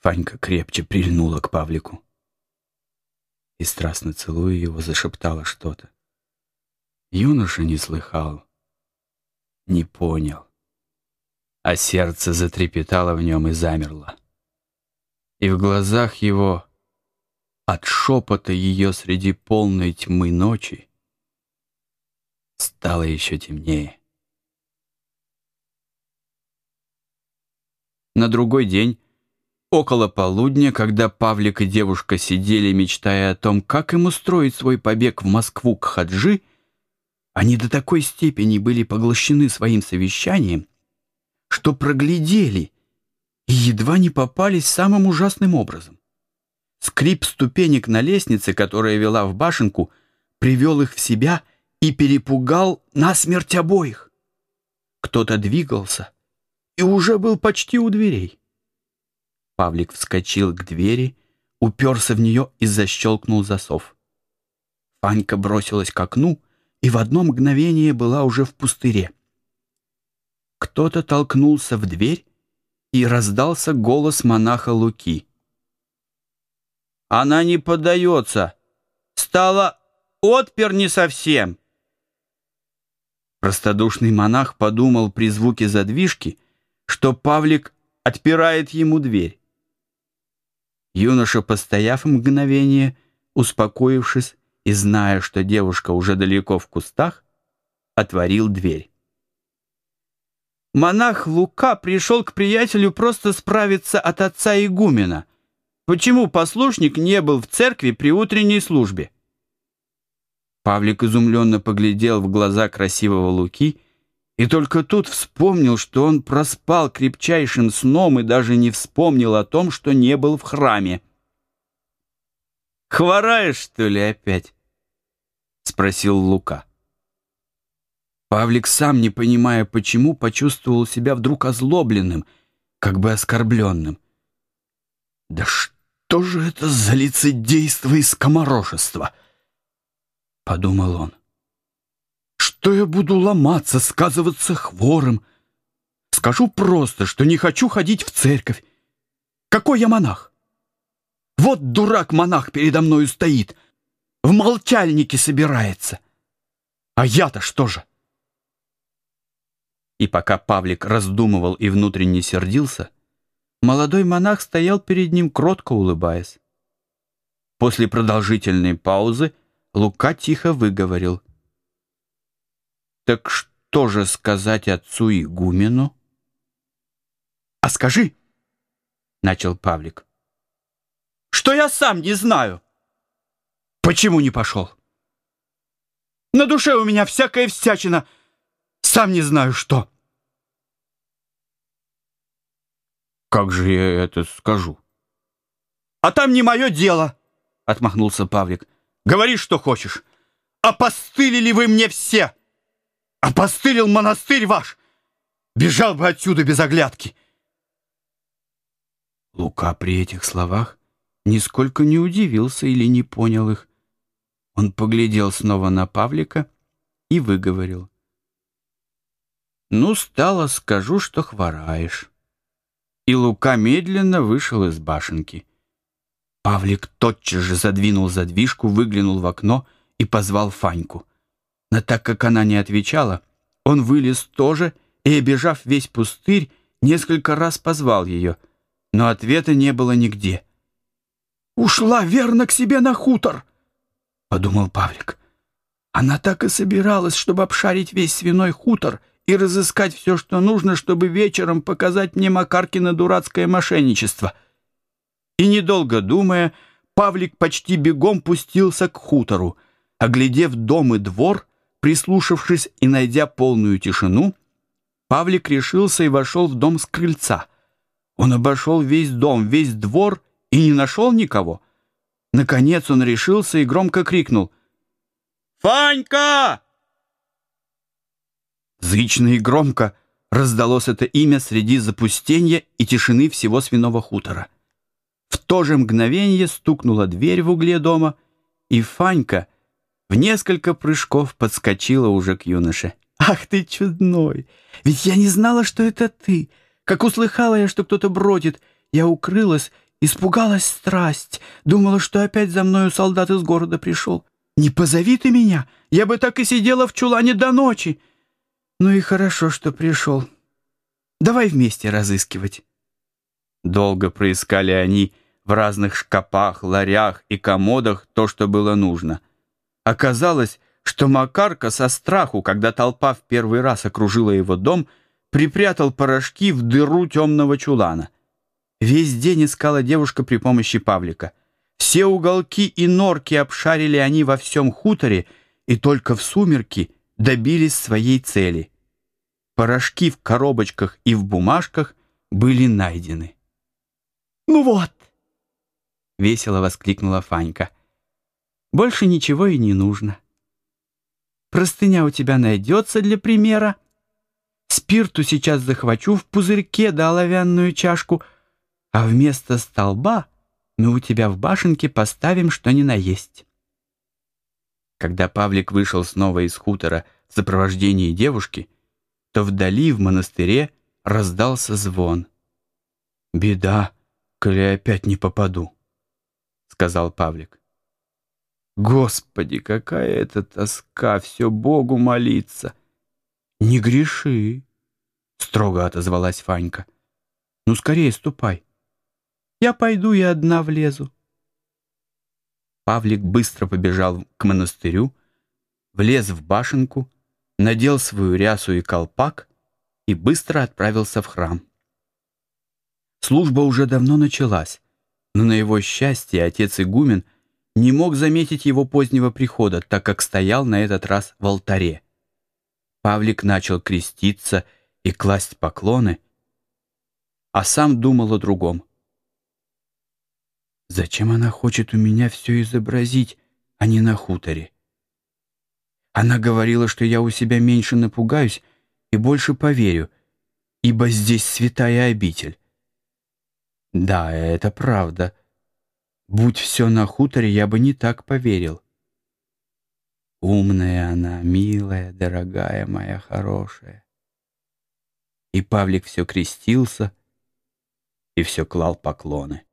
Фанька крепче прильнула к Павлику и, страстно целуя его, зашептала что-то. Юноша не слыхал, не понял, а сердце затрепетало в нем и замерло. И в глазах его от шепота ее среди полной тьмы ночи стало еще темнее. На другой день, около полудня, когда Павлик и девушка сидели, мечтая о том, как им устроить свой побег в Москву к Хаджи, они до такой степени были поглощены своим совещанием, что проглядели и едва не попались самым ужасным образом. Скрип ступенек на лестнице, которая вела в башенку, привел их в себя и перепугал насмерть обоих. Кто-то двигался и уже был почти у дверей. Павлик вскочил к двери, уперся в нее и защелкнул засов. Фанька бросилась к окну и в одно мгновение была уже в пустыре. Кто-то толкнулся в дверь, и раздался голос монаха Луки. «Она не поддается! Стала отпер не совсем!» Простодушный монах подумал при звуке задвижки, что Павлик отпирает ему дверь. Юноша, постояв мгновение, успокоившись и зная, что девушка уже далеко в кустах, отворил дверь. Монах Лука пришел к приятелю просто справиться от отца игумена. Почему послушник не был в церкви при утренней службе? Павлик изумленно поглядел в глаза красивого Луки и только тут вспомнил, что он проспал крепчайшим сном и даже не вспомнил о том, что не был в храме. «Хвораешь, что ли, опять?» — спросил Лука. Павлик, сам не понимая почему, почувствовал себя вдруг озлобленным, как бы оскорбленным. «Да что же это за лицедейство и скоморошество?» — подумал он. «Что я буду ломаться, сказываться хворым? Скажу просто, что не хочу ходить в церковь. Какой я монах? Вот дурак-монах передо мною стоит, в молчальнике собирается. А я-то что же?» И пока Павлик раздумывал и внутренне сердился, молодой монах стоял перед ним, кротко улыбаясь. После продолжительной паузы Лука тихо выговорил. «Так что же сказать отцу игумену?» «А скажи!» — начал Павлик. «Что я сам не знаю!» «Почему не пошел?» «На душе у меня всякая всячина!» Сам не знаю что. Как же я это скажу? А там не мое дело, отмахнулся Павлик. Говори, что хочешь. Опостылили вы мне все. Опостылил монастырь ваш. Бежал бы отсюда без оглядки. Лука при этих словах нисколько не удивился или не понял их. Он поглядел снова на Павлика и выговорил. Ну, стало, скажу, что хвораешь. И Лука медленно вышел из башенки. Павлик тотчас же задвинул задвижку, выглянул в окно и позвал Фаньку. Но так как она не отвечала, он вылез тоже и, обежав весь пустырь, несколько раз позвал ее, но ответа не было нигде. «Ушла верно к себе на хутор», — подумал Павлик. Она так и собиралась, чтобы обшарить весь свиной хутор и разыскать все, что нужно, чтобы вечером показать мне Макаркино дурацкое мошенничество. И, недолго думая, Павлик почти бегом пустился к хутору. Оглядев дом и двор, прислушавшись и найдя полную тишину, Павлик решился и вошел в дом с крыльца. Он обошел весь дом, весь двор и не нашел никого. Наконец он решился и громко крикнул. «Фанька!» Зычно и громко раздалось это имя среди запустения и тишины всего свиного хутора. В то же мгновение стукнула дверь в угле дома, и Фанька в несколько прыжков подскочила уже к юноше. «Ах ты чудной! Ведь я не знала, что это ты! Как услыхала я, что кто-то бродит, я укрылась Испугалась страсть, думала, что опять за мною солдат из города пришел. Не позови ты меня, я бы так и сидела в чулане до ночи. Ну и хорошо, что пришел. Давай вместе разыскивать. Долго проискали они в разных шкапах, ларях и комодах то, что было нужно. Оказалось, что Макарка со страху, когда толпа в первый раз окружила его дом, припрятал порошки в дыру темного чулана. Весь день искала девушка при помощи Павлика. Все уголки и норки обшарили они во всем хуторе, и только в сумерки добились своей цели. Порошки в коробочках и в бумажках были найдены. «Ну вот!» — весело воскликнула Фанька. «Больше ничего и не нужно. Простыня у тебя найдется для примера. Спирту сейчас захвачу в пузырьке да оловянную чашку, а вместо столба мы у тебя в башенке поставим что ни на есть». Когда Павлик вышел снова из хутора в сопровождении девушки, то вдали в монастыре раздался звон. «Беда!» коли опять не попаду», — сказал Павлик. «Господи, какая это тоска, все Богу молиться!» «Не греши!» — строго отозвалась Фанька. «Ну, скорее ступай. Я пойду и одна влезу». Павлик быстро побежал к монастырю, влез в башенку, надел свою рясу и колпак и быстро отправился в храм. Служба уже давно началась, но на его счастье отец игумен не мог заметить его позднего прихода, так как стоял на этот раз в алтаре. Павлик начал креститься и класть поклоны, а сам думал о другом. «Зачем она хочет у меня все изобразить, а не на хуторе?» Она говорила, что я у себя меньше напугаюсь и больше поверю, ибо здесь святая обитель. Да, это правда. Будь все на хуторе, я бы не так поверил. Умная она, милая, дорогая моя хорошая. И Павлик все крестился и все клал поклоны.